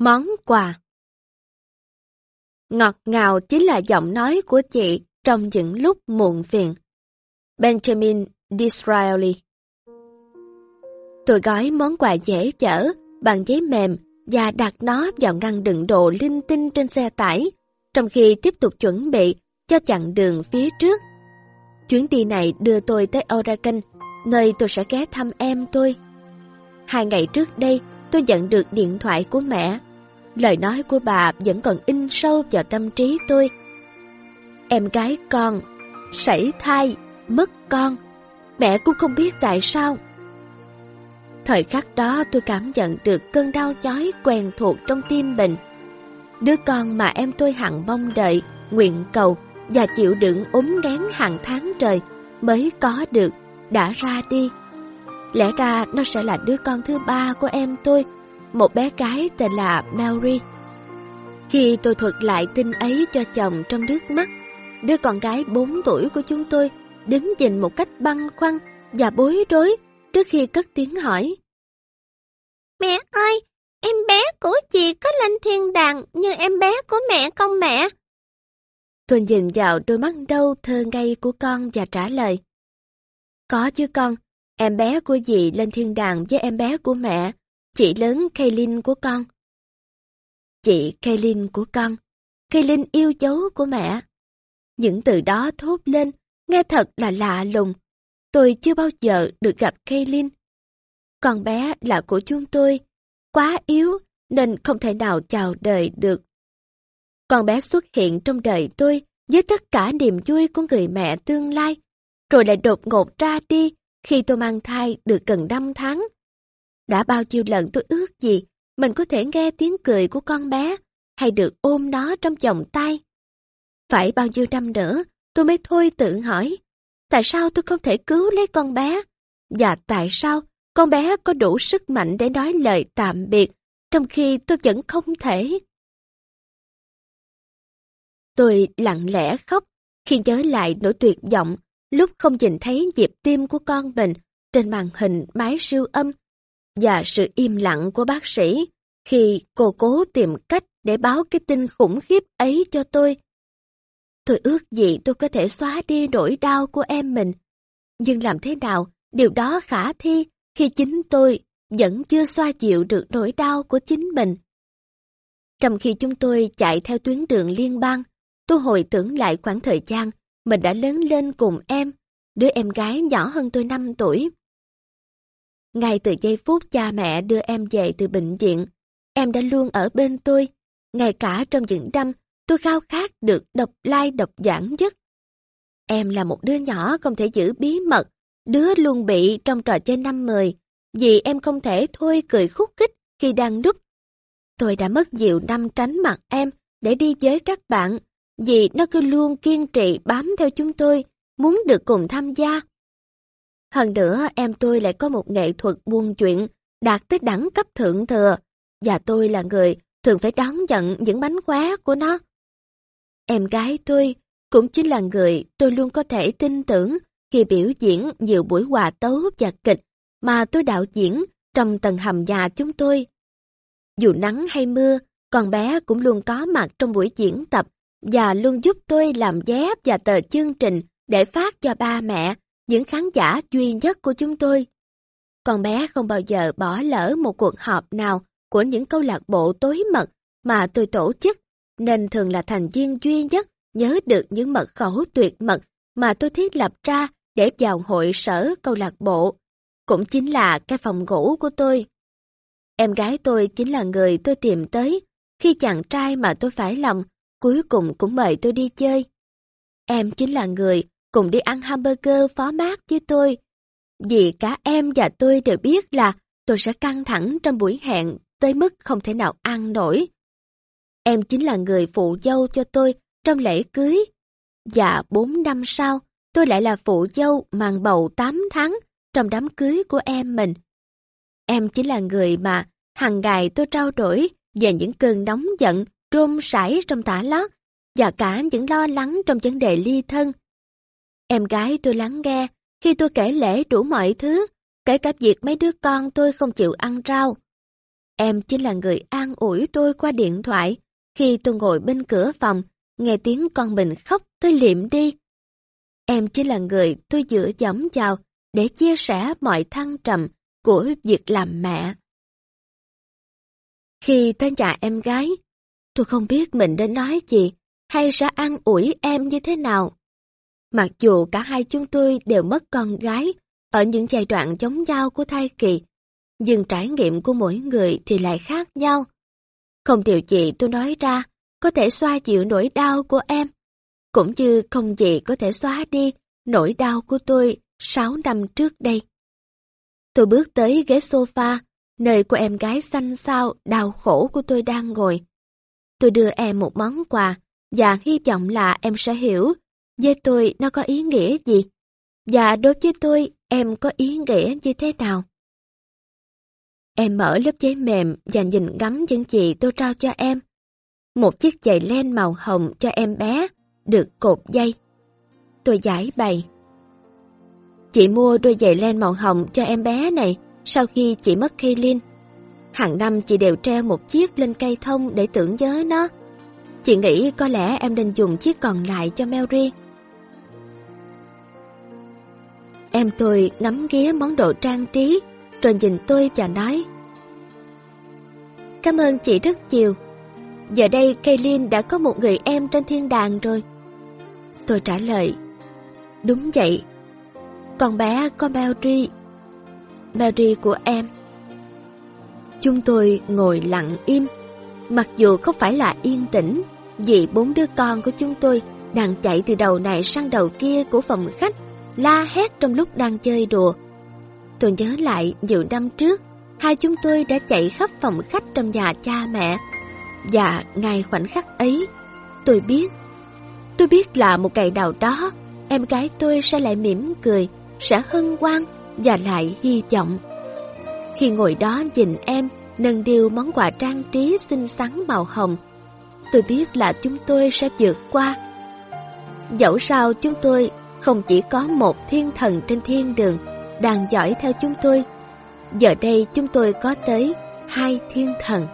Món quà Ngọt ngào chính là giọng nói của chị trong những lúc muộn phiền. Benjamin Disraeli Tôi gói món quà dễ chở bằng giấy mềm và đặt nó vào ngăn đựng đồ linh tinh trên xe tải, trong khi tiếp tục chuẩn bị cho chặng đường phía trước. Chuyến đi này đưa tôi tới Oregon, nơi tôi sẽ ghé thăm em tôi. Hai ngày trước đây, tôi nhận được điện thoại của mẹ. Lời nói của bà vẫn còn in sâu vào tâm trí tôi. Em gái con, sảy thai, mất con. Mẹ cũng không biết tại sao. Thời khắc đó tôi cảm nhận được cơn đau chói quen thuộc trong tim mình. Đứa con mà em tôi hằng mong đợi, nguyện cầu và chịu đựng ốm ngán hàng tháng trời mới có được, đã ra đi. Lẽ ra nó sẽ là đứa con thứ ba của em tôi, một bé gái tên là Mary. Khi tôi thuật lại tin ấy cho chồng trong nước mắt, đứa con gái 4 tuổi của chúng tôi đứng nhìn một cách băn khoăn và bối rối trước khi cất tiếng hỏi. Mẹ ơi, em bé của chị có lên thiên đàng như em bé của mẹ không mẹ? Tôi nhìn vào đôi mắt đâu thơ ngây của con và trả lời. Có chứ con, em bé của dì lên thiên đàng với em bé của mẹ, chị lớn Kaylin của con. Chị Kaylin của con, Kaylin yêu dấu của mẹ. Những từ đó thốt lên, nghe thật là lạ lùng. Tôi chưa bao giờ được gặp Kaylin. Con bé là của chúng tôi, quá yếu nên không thể nào chào đời được. Con bé xuất hiện trong đời tôi với tất cả niềm vui của người mẹ tương lai, rồi lại đột ngột ra đi khi tôi mang thai được gần 5 tháng. Đã bao nhiêu lần tôi ước gì mình có thể nghe tiếng cười của con bé hay được ôm nó trong vòng tay. Phải bao nhiêu năm nữa, tôi mới thôi tự hỏi, tại sao tôi không thể cứu lấy con bé và tại sao con bé có đủ sức mạnh để nói lời tạm biệt trong khi tôi vẫn không thể. Tôi lặng lẽ khóc khi nhớ lại nỗi tuyệt vọng lúc không nhìn thấy nhịp tim của con mình trên màn hình máy siêu âm và sự im lặng của bác sĩ khi cô cố tìm cách để báo cái tin khủng khiếp ấy cho tôi. Tôi ước gì tôi có thể xóa đi nỗi đau của em mình. Nhưng làm thế nào điều đó khả thi khi chính tôi vẫn chưa xoa dịu được nỗi đau của chính mình. Trong khi chúng tôi chạy theo tuyến đường liên bang, tôi hồi tưởng lại khoảng thời gian mình đã lớn lên cùng em, đứa em gái nhỏ hơn tôi 5 tuổi. Ngay từ giây phút cha mẹ đưa em về từ bệnh viện, em đã luôn ở bên tôi, ngay cả trong những năm tôi khao khát được độc lai độc giảng nhất. Em là một đứa nhỏ không thể giữ bí mật, đứa luôn bị trong trò chơi năm mười, vì em không thể thôi cười khúc khích khi đang núp. Tôi đã mất nhiều năm tránh mặt em để đi với các bạn, vì nó cứ luôn kiên trì bám theo chúng tôi, muốn được cùng tham gia. Hơn nữa, em tôi lại có một nghệ thuật buôn chuyện đạt tới đẳng cấp thượng thừa, và tôi là người thường phải đón nhận những bánh khóa của nó. Em gái tôi cũng chính là người tôi luôn có thể tin tưởng khi biểu diễn nhiều buổi hòa tấu và kịch mà tôi đạo diễn trong tầng hầm nhà chúng tôi. Dù nắng hay mưa, con bé cũng luôn có mặt trong buổi diễn tập và luôn giúp tôi làm vé và tờ chương trình để phát cho ba mẹ, những khán giả duy nhất của chúng tôi. Con bé không bao giờ bỏ lỡ một cuộc họp nào của những câu lạc bộ tối mật mà tôi tổ chức, nên thường là thành viên duy nhất nhớ được những mật khẩu tuyệt mật mà tôi thiết lập ra để vào hội sở câu lạc bộ. Cũng chính là cái phòng ngủ của tôi. Em gái tôi chính là người tôi tìm tới khi chàng trai mà tôi phải lòng cuối cùng cũng mời tôi đi chơi. Em chính là người cùng đi ăn hamburger phó mát với tôi. Vì cả em và tôi đều biết là tôi sẽ căng thẳng trong buổi hẹn tới mức không thể nào ăn nổi. Em chính là người phụ dâu cho tôi trong lễ cưới. Và bốn năm sau, tôi lại là phụ dâu mang bầu 8 tháng trong đám cưới của em mình. Em chính là người mà hàng ngày tôi trao đổi về những cơn nóng giận rôm rải trong tả lót và cả những lo lắng trong vấn đề ly thân. Em gái tôi lắng nghe khi tôi kể lễ đủ mọi thứ, kể cả việc mấy đứa con tôi không chịu ăn rau. Em chính là người an ủi tôi qua điện thoại khi tôi ngồi bên cửa phòng, nghe tiếng con mình khóc tôi liệm đi. Em chính là người tôi dựa dẫm vào để chia sẻ mọi thăng trầm của việc làm mẹ. Khi tới nhà em gái, tôi không biết mình nên nói gì hay sẽ an ủi em như thế nào. Mặc dù cả hai chúng tôi đều mất con gái ở những giai đoạn chống nhau của thai kỳ, nhưng trải nghiệm của mỗi người thì lại khác nhau. Không điều gì tôi nói ra có thể xoa dịu nỗi đau của em, cũng như không gì có thể xóa đi nỗi đau của tôi 6 năm trước đây. Tôi bước tới ghế sofa, nơi của em gái xanh xao đau khổ của tôi đang ngồi. Tôi đưa em một món quà và hy vọng là em sẽ hiểu với tôi nó có ý nghĩa gì và đối với tôi em có ý nghĩa như thế nào. Em mở lớp giấy mềm và nhìn ngắm những gì tôi trao cho em. Một chiếc giày len màu hồng cho em bé, được cột dây. Tôi giải bày. Chị mua đôi giày len màu hồng cho em bé này sau khi chị mất Kaylin. Hàng năm chị đều treo một chiếc lên cây thông để tưởng nhớ nó. Chị nghĩ có lẽ em nên dùng chiếc còn lại cho Mary. Em tôi ngắm ghía món đồ trang trí, rồi nhìn tôi và nói Cảm ơn chị rất nhiều. Giờ đây Kaylin đã có một người em trên thiên đàng rồi. Tôi trả lời Đúng vậy. Con bé có Mary. Mary của em. Chúng tôi ngồi lặng im, mặc dù không phải là yên tĩnh, vì bốn đứa con của chúng tôi đang chạy từ đầu này sang đầu kia của phòng khách la hét trong lúc đang chơi đùa. Tôi nhớ lại nhiều năm trước, hai chúng tôi đã chạy khắp phòng khách trong nhà cha mẹ. Và ngay khoảnh khắc ấy, tôi biết, tôi biết là một ngày nào đó, em gái tôi sẽ lại mỉm cười, sẽ hân hoan và lại hy vọng. Khi ngồi đó nhìn em, nâng điêu món quà trang trí xinh xắn màu hồng, tôi biết là chúng tôi sẽ vượt qua. Dẫu sao chúng tôi không chỉ có một thiên thần trên thiên đường đang dõi theo chúng tôi. Giờ đây chúng tôi có tới hai thiên thần.